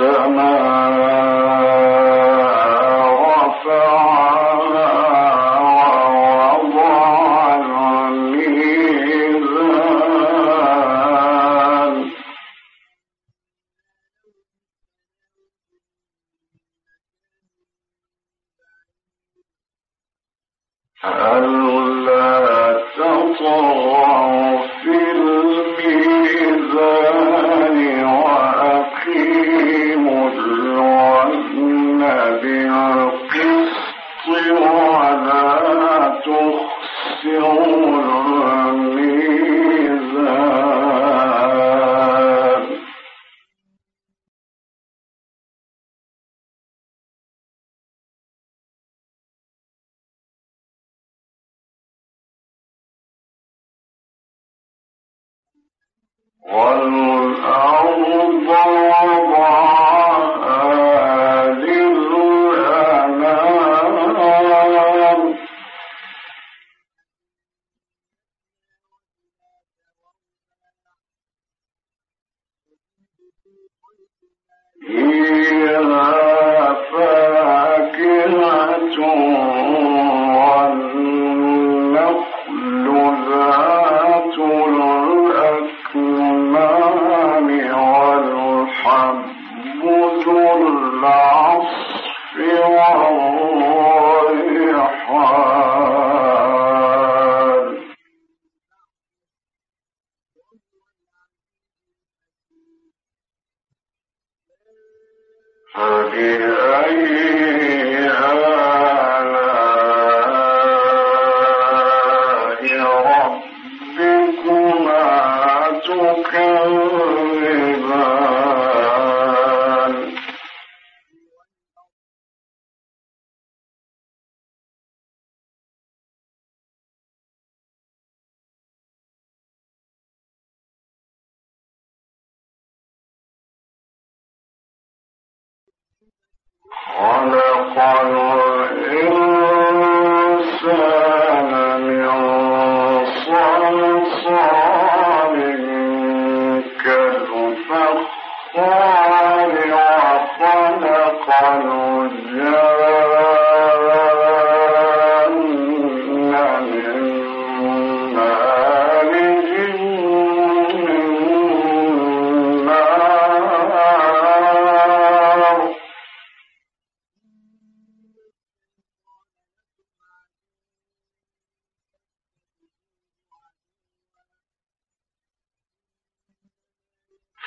السماء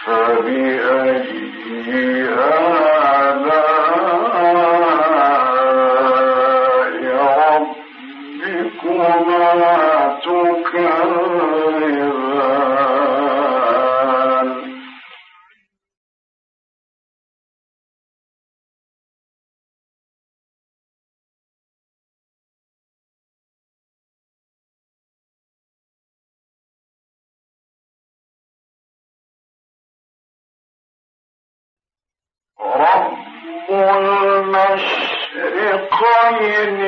فبأي in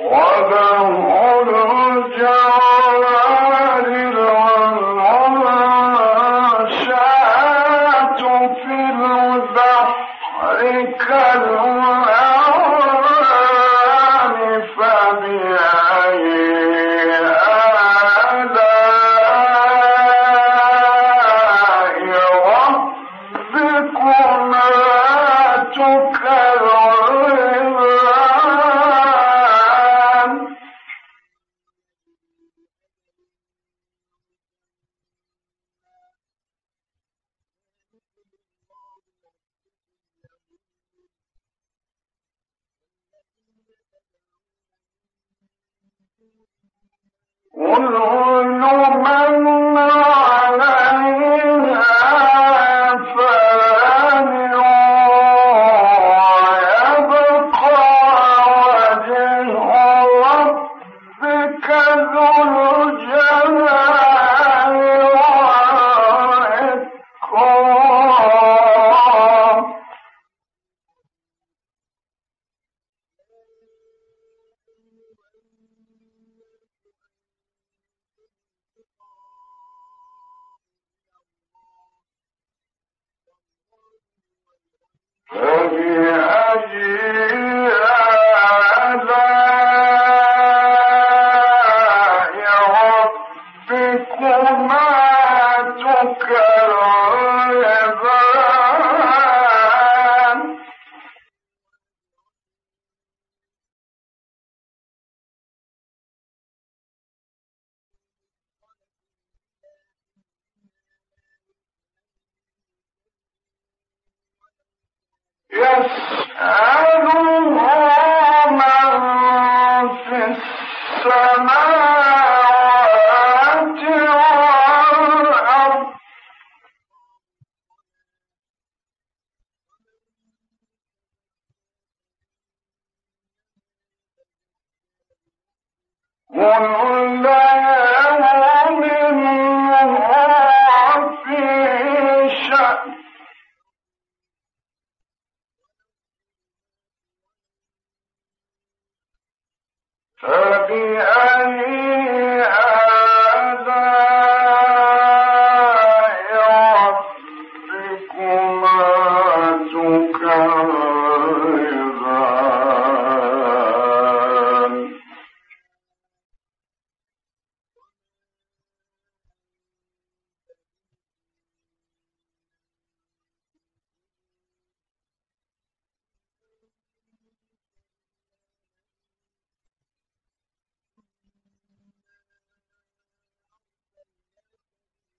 وله فبأي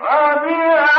فبأي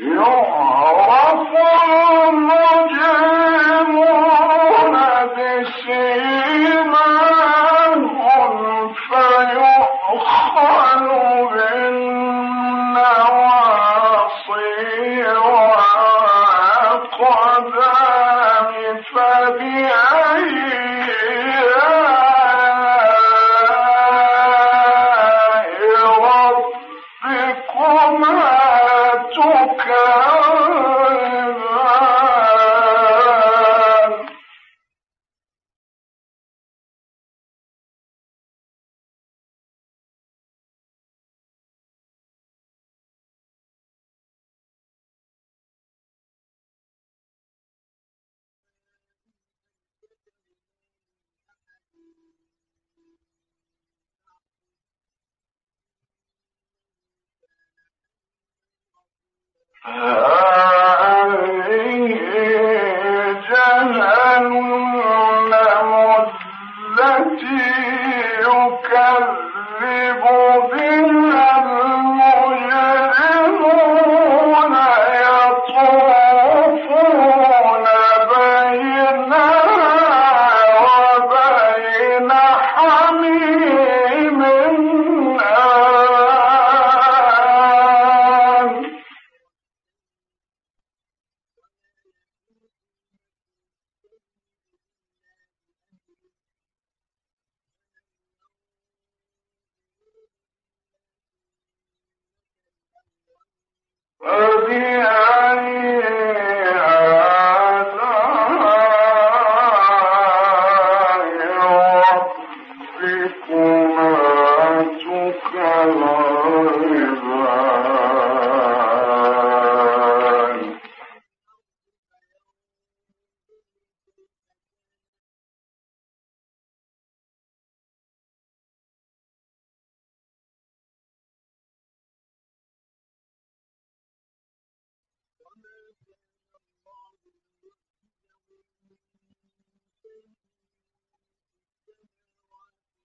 you know, Ah.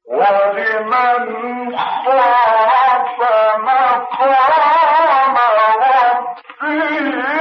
خاف مقام ربه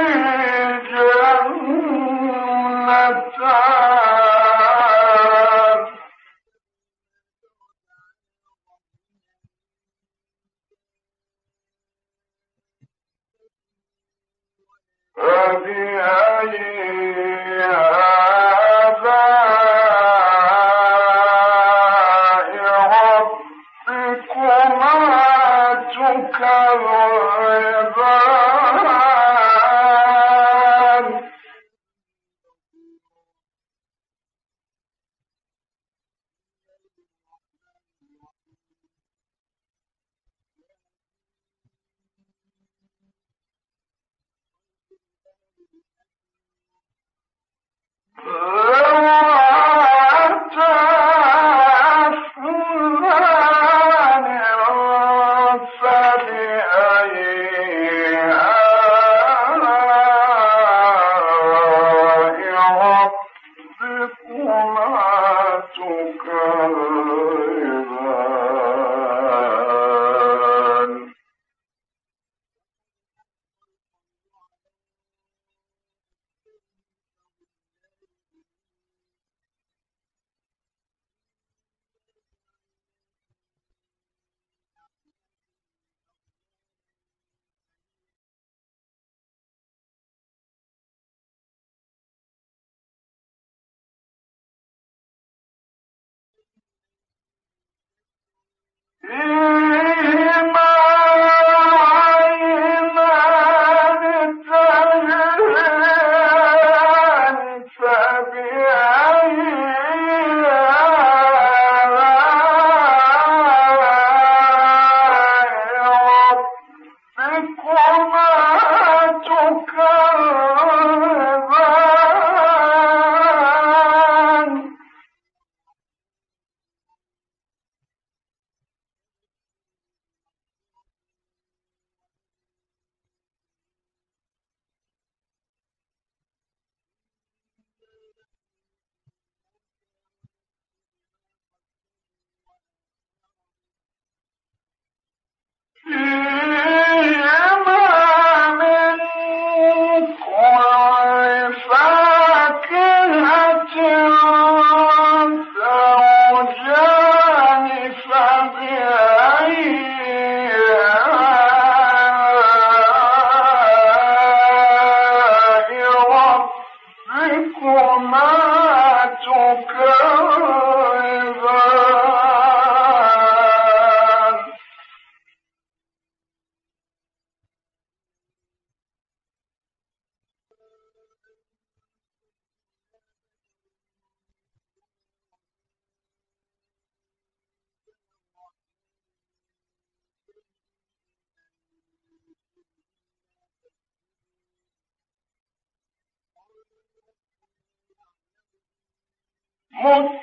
متكئين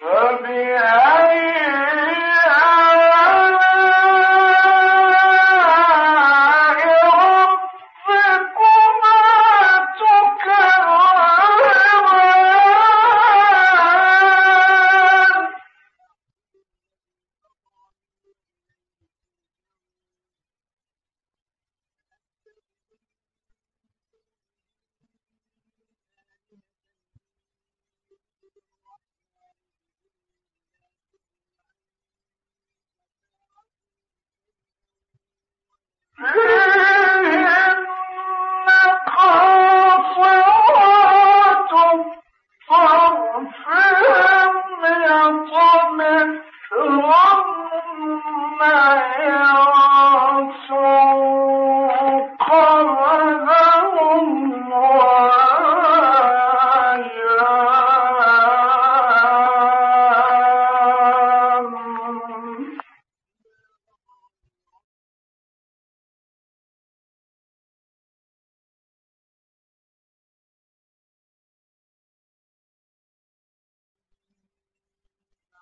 فبأي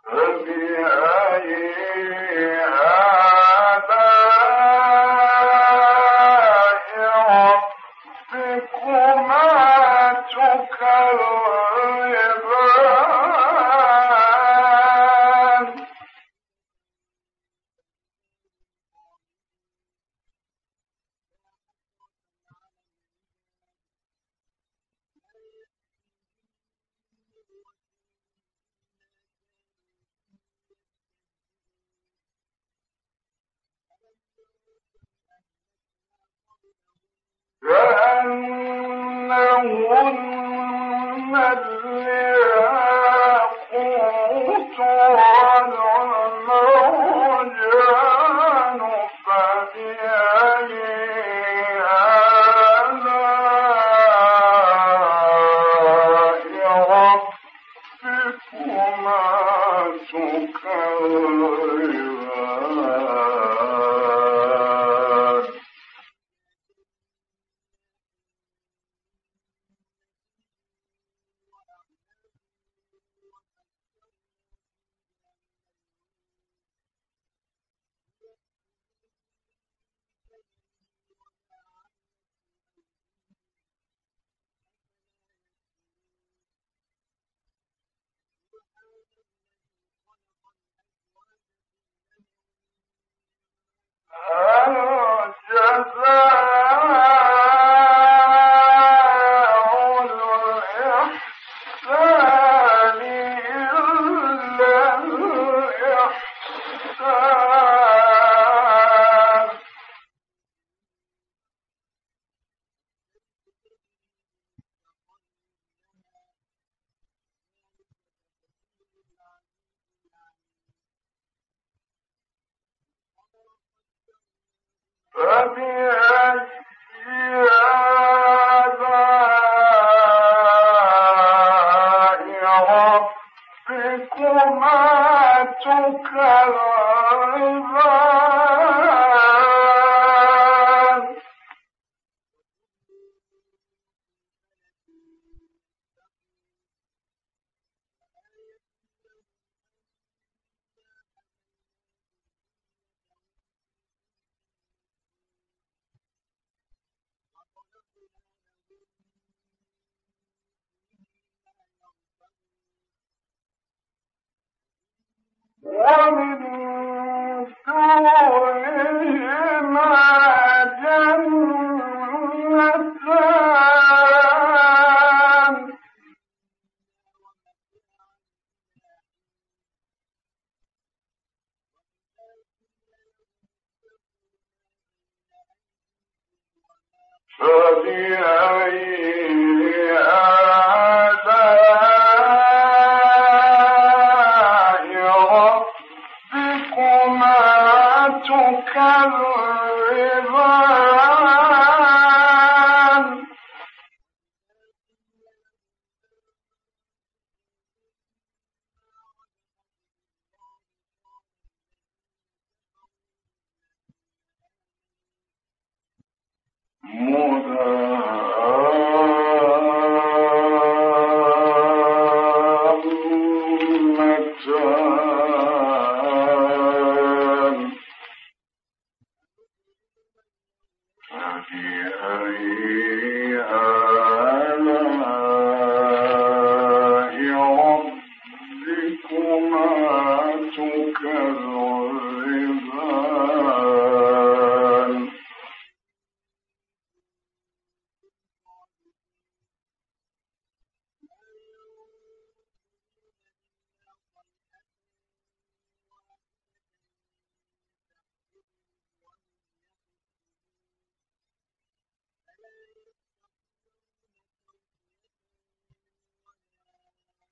فبأي ومن دونهما جنة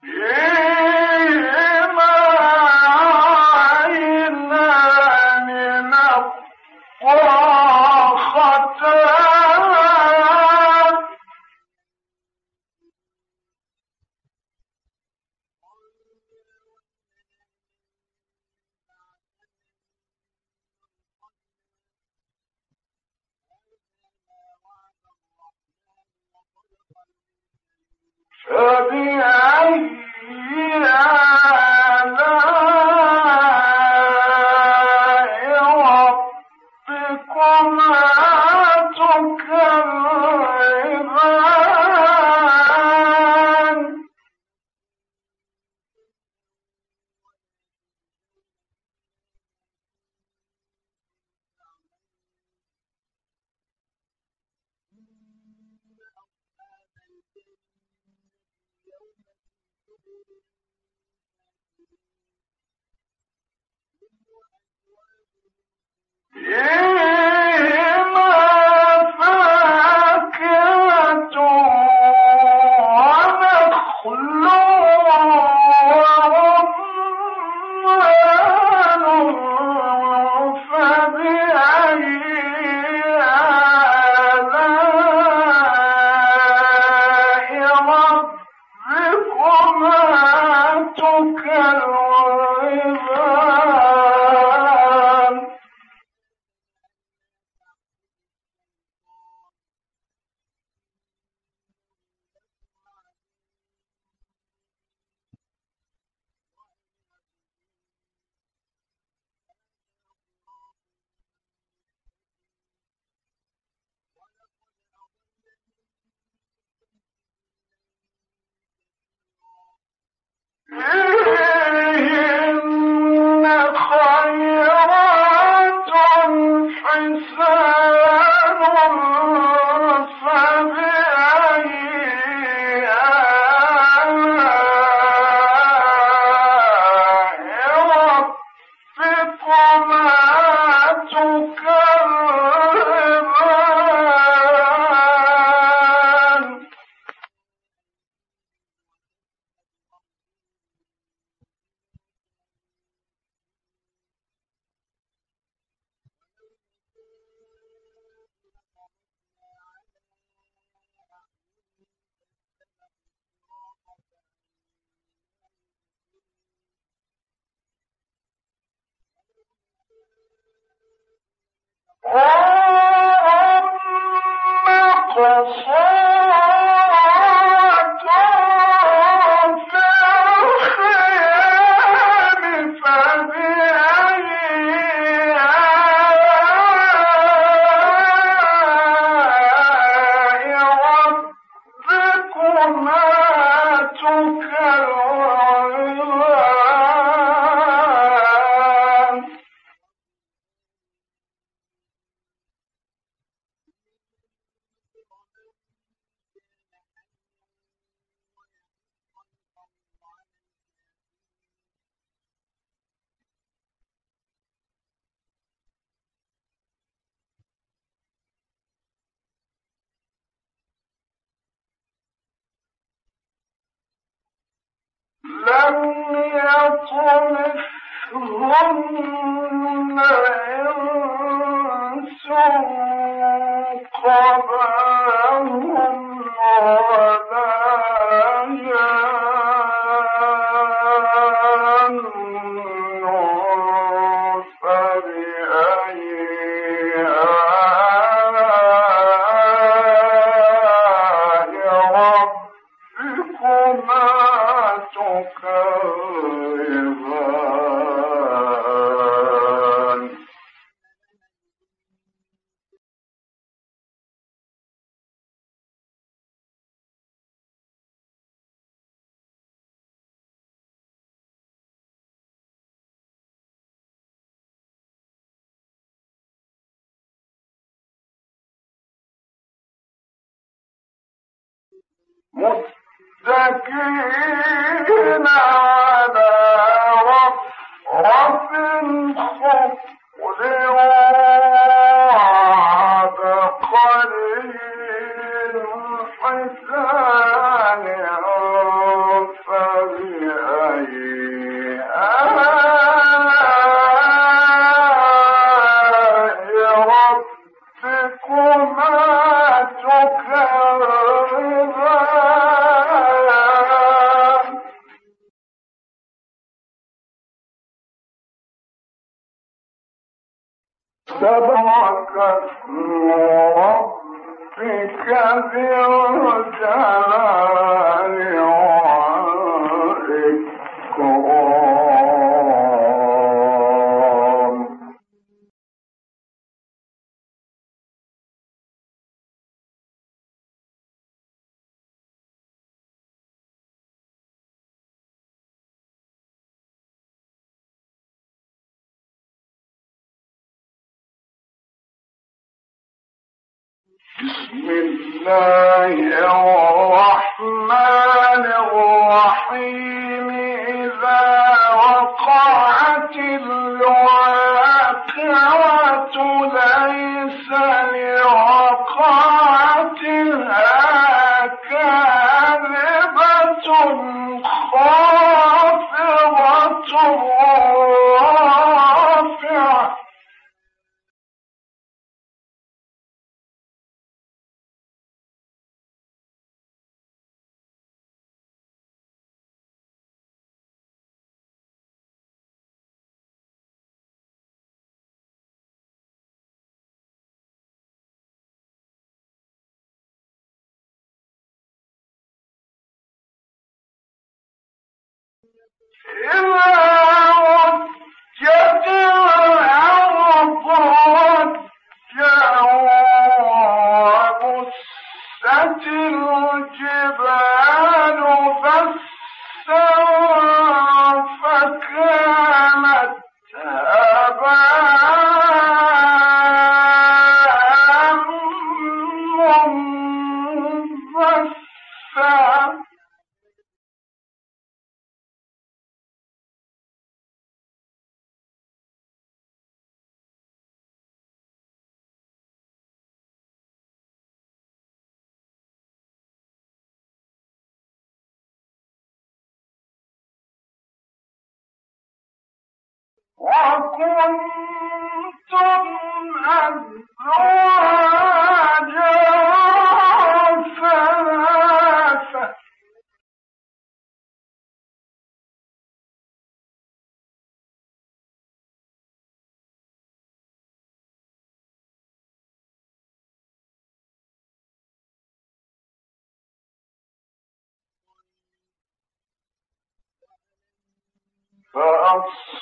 Yeah. فبأي آه، وَأَمَّا فَسَادُ ربك ذي الجلال بسم الله الرحمن الرحيم. إذا وقعت الواقعة ليس خافضة وكنتم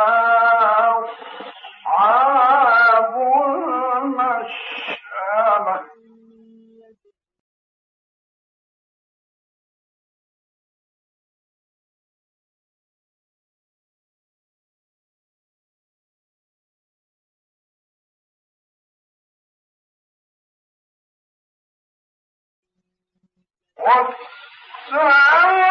أصحاب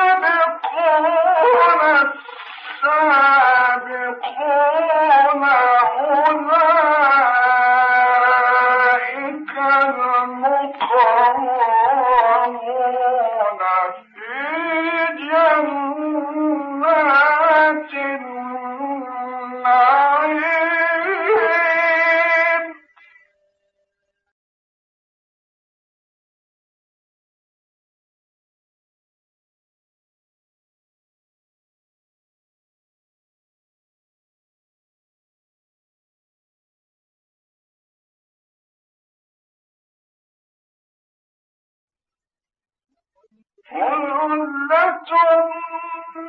الميمنة وأصحاب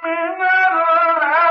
المشأمة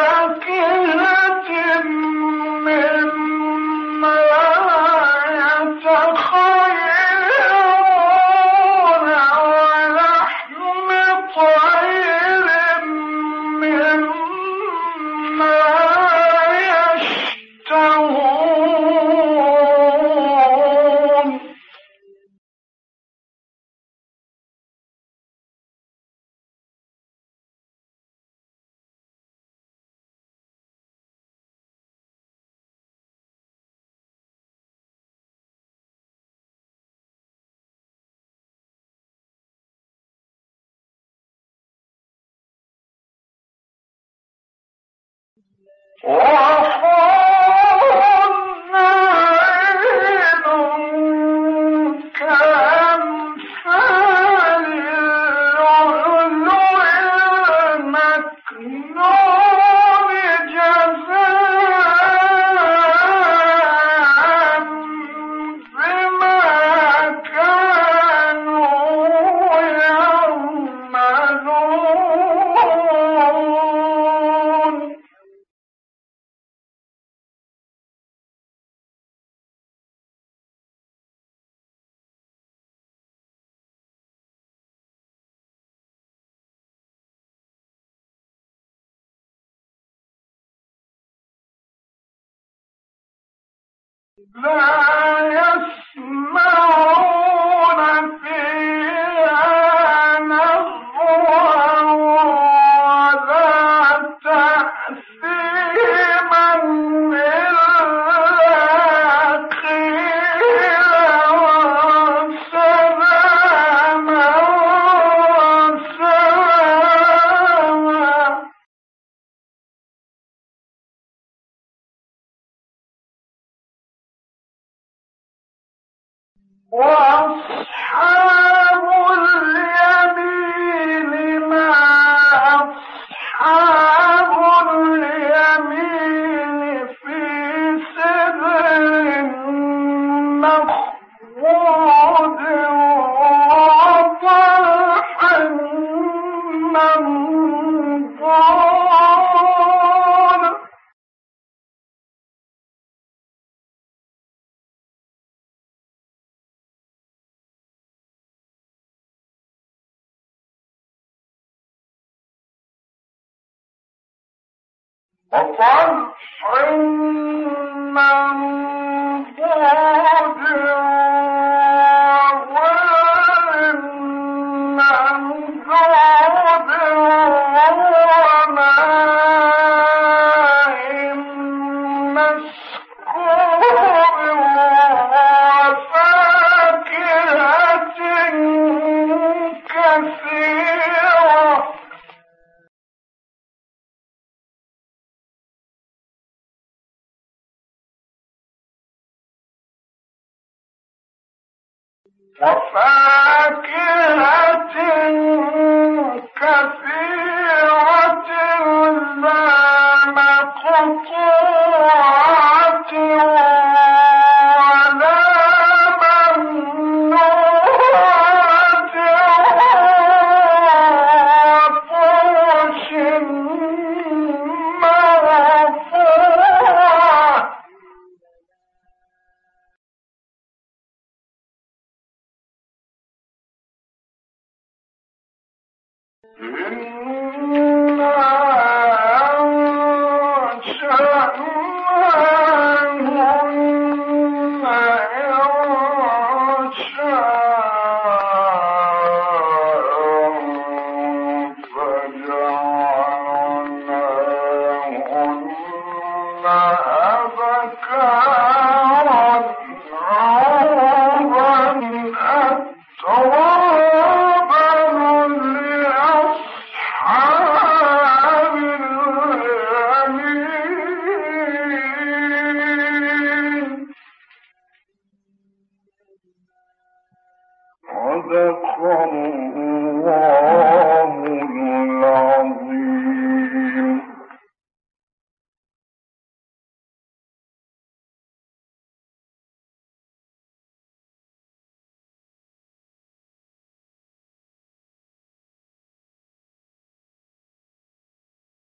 Oh! Não!